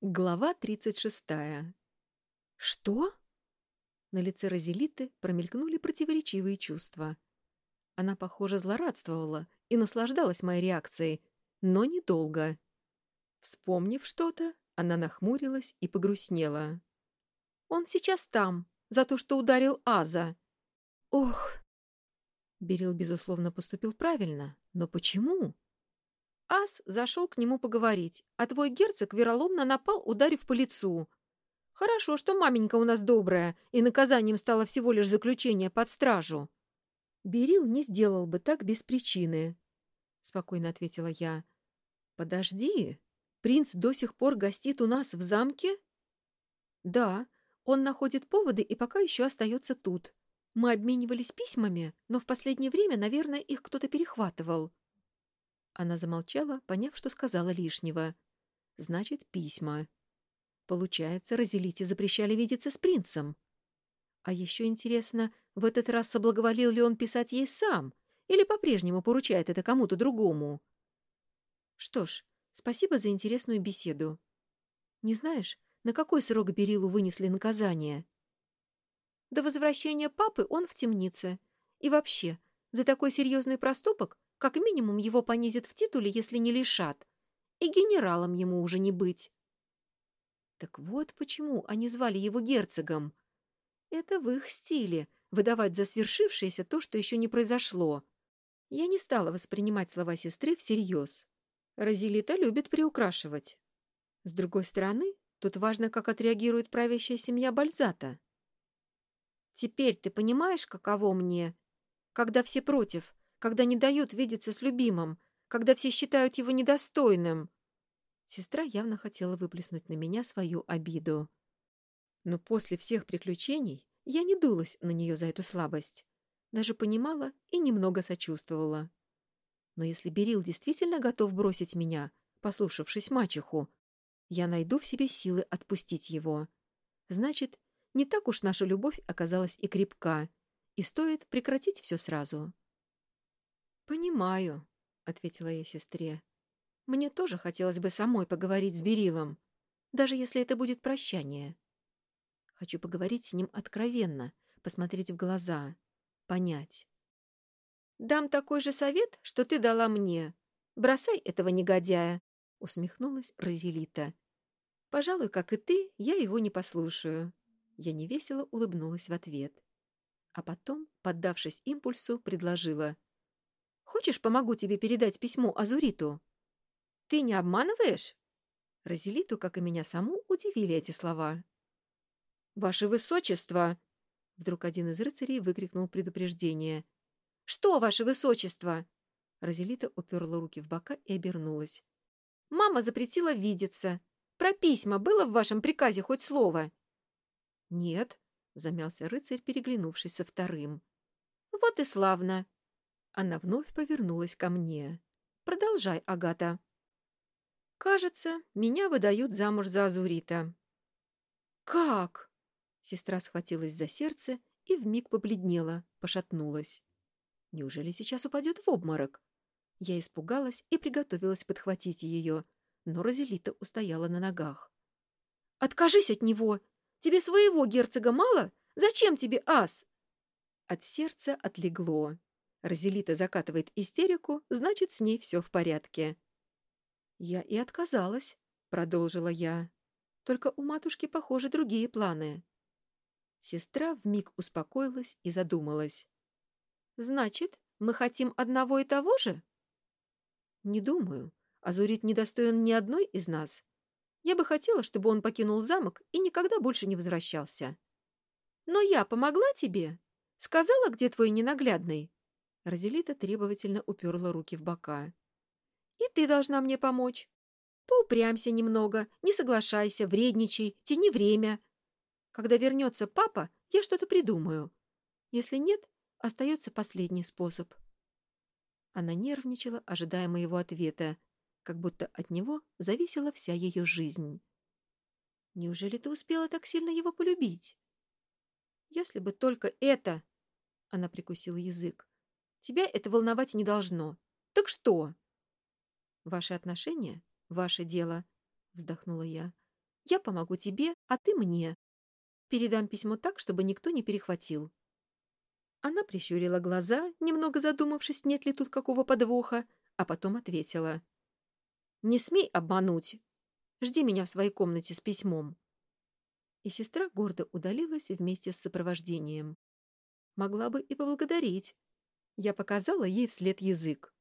Глава 36. Что? На лице Розелиты промелькнули противоречивые чувства. Она, похоже, злорадствовала и наслаждалась моей реакцией, но недолго. Вспомнив что-то, она нахмурилась и погрустнела. «Он сейчас там, за то, что ударил Аза». «Ох!» Берил, безусловно, поступил правильно, но почему? Ас зашел к нему поговорить, а твой герцог вероломно напал, ударив по лицу. Хорошо, что маменька у нас добрая, и наказанием стало всего лишь заключение под стражу. Берил не сделал бы так без причины, — спокойно ответила я. Подожди, принц до сих пор гостит у нас в замке? Да, он находит поводы и пока еще остается тут. Мы обменивались письмами, но в последнее время, наверное, их кто-то перехватывал. Она замолчала, поняв, что сказала лишнего. Значит, письма. Получается, Розелите запрещали видеться с принцем. А еще интересно, в этот раз соблаговолил ли он писать ей сам или по-прежнему поручает это кому-то другому? Что ж, спасибо за интересную беседу. Не знаешь, на какой срок Берилу вынесли наказание? До возвращения папы он в темнице. И вообще, за такой серьезный проступок как минимум его понизят в титуле, если не лишат. И генералом ему уже не быть. Так вот почему они звали его герцогом. Это в их стиле — выдавать за свершившееся то, что еще не произошло. Я не стала воспринимать слова сестры всерьез. Розелита любит приукрашивать. С другой стороны, тут важно, как отреагирует правящая семья Бальзата. Теперь ты понимаешь, каково мне, когда все против, когда не дают видеться с любимым, когда все считают его недостойным. Сестра явно хотела выплеснуть на меня свою обиду. Но после всех приключений я не дулась на нее за эту слабость. Даже понимала и немного сочувствовала. Но если Берил действительно готов бросить меня, послушавшись мачеху, я найду в себе силы отпустить его. Значит, не так уж наша любовь оказалась и крепка, и стоит прекратить все сразу. «Понимаю», — ответила я сестре. «Мне тоже хотелось бы самой поговорить с Берилом, даже если это будет прощание. Хочу поговорить с ним откровенно, посмотреть в глаза, понять. «Дам такой же совет, что ты дала мне. Бросай этого негодяя», — усмехнулась Розелита. «Пожалуй, как и ты, я его не послушаю». Я невесело улыбнулась в ответ. А потом, поддавшись импульсу, предложила — Хочешь, помогу тебе передать письмо Азуриту?» «Ты не обманываешь?» Розелиту, как и меня саму, удивили эти слова. «Ваше Высочество!» Вдруг один из рыцарей выкрикнул предупреждение. «Что, Ваше Высочество?» Розелита уперла руки в бока и обернулась. «Мама запретила видеться. Про письма было в вашем приказе хоть слово?» «Нет», — замялся рыцарь, переглянувшись со вторым. «Вот и славно!» Она вновь повернулась ко мне. «Продолжай, Агата». «Кажется, меня выдают замуж за Азурита». «Как?» Сестра схватилась за сердце и вмиг побледнела, пошатнулась. «Неужели сейчас упадет в обморок?» Я испугалась и приготовилась подхватить ее, но Розелита устояла на ногах. «Откажись от него! Тебе своего герцога мало? Зачем тебе ас?» От сердца отлегло. Розелита закатывает истерику, значит, с ней все в порядке. «Я и отказалась», — продолжила я. «Только у матушки, похоже, другие планы». Сестра вмиг успокоилась и задумалась. «Значит, мы хотим одного и того же?» «Не думаю. Азурит недостоин ни одной из нас. Я бы хотела, чтобы он покинул замок и никогда больше не возвращался». «Но я помогла тебе? Сказала, где твой ненаглядный?» Розелита требовательно уперла руки в бока. «И ты должна мне помочь. Поупрямься немного, не соглашайся, вредничай, тяни время. Когда вернется папа, я что-то придумаю. Если нет, остается последний способ». Она нервничала, ожидая моего ответа, как будто от него зависела вся ее жизнь. «Неужели ты успела так сильно его полюбить?» «Если бы только это...» — она прикусила язык. Тебя это волновать не должно. Так что? Ваши отношения — ваше дело, — вздохнула я. Я помогу тебе, а ты мне. Передам письмо так, чтобы никто не перехватил». Она прищурила глаза, немного задумавшись, нет ли тут какого подвоха, а потом ответила. «Не смей обмануть. Жди меня в своей комнате с письмом». И сестра гордо удалилась вместе с сопровождением. Могла бы и поблагодарить. Я показала ей вслед язык.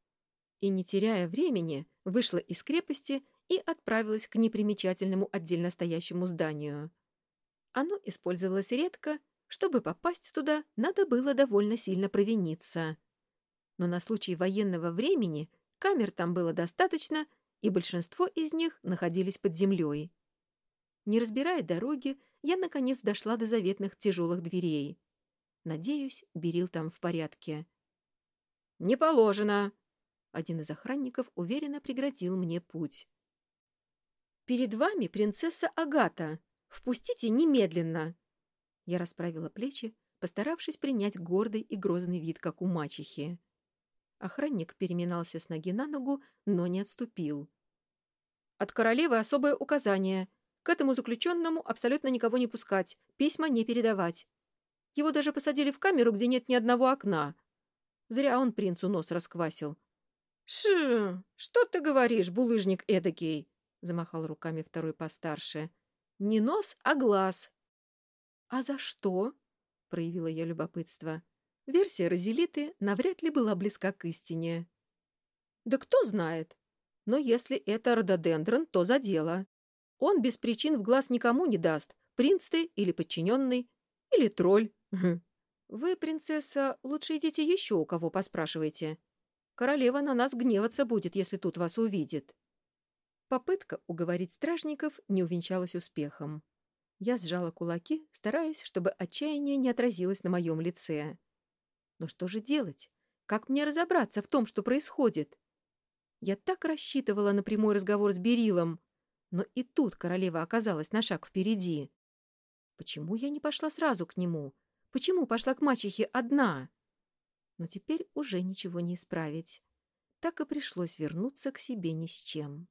И, не теряя времени, вышла из крепости и отправилась к непримечательному отдельно стоящему зданию. Оно использовалось редко, чтобы попасть туда, надо было довольно сильно провиниться. Но на случай военного времени камер там было достаточно, и большинство из них находились под землей. Не разбирая дороги, я, наконец, дошла до заветных тяжелых дверей. Надеюсь, Берил там в порядке. «Не положено!» Один из охранников уверенно преградил мне путь. «Перед вами принцесса Агата. Впустите немедленно!» Я расправила плечи, постаравшись принять гордый и грозный вид, как у мачехи. Охранник переминался с ноги на ногу, но не отступил. «От королевы особое указание. К этому заключенному абсолютно никого не пускать, письма не передавать. Его даже посадили в камеру, где нет ни одного окна. Зря он принцу нос расквасил». «Ши, что ты говоришь, булыжник эдакий?» — замахал руками второй постарше. «Не нос, а глаз. «А за что?» — проявила я любопытство. Версия Розелиты навряд ли была близка к истине. «Да кто знает. Но если это рододендрон, то за дело. Он без причин в глаз никому не даст, принц ты или подчиненный, или тролль. Вы, принцесса, лучше идите еще у кого поспрашивайте. Королева на нас гневаться будет, если тут вас увидит». Попытка уговорить стражников не увенчалась успехом. Я сжала кулаки, стараясь, чтобы отчаяние не отразилось на моем лице. Но что же делать? Как мне разобраться в том, что происходит? Я так рассчитывала на прямой разговор с Берилом, но и тут королева оказалась на шаг впереди. Почему я не пошла сразу к нему? Почему пошла к мачехе одна? Но теперь уже ничего не исправить. Так и пришлось вернуться к себе ни с чем.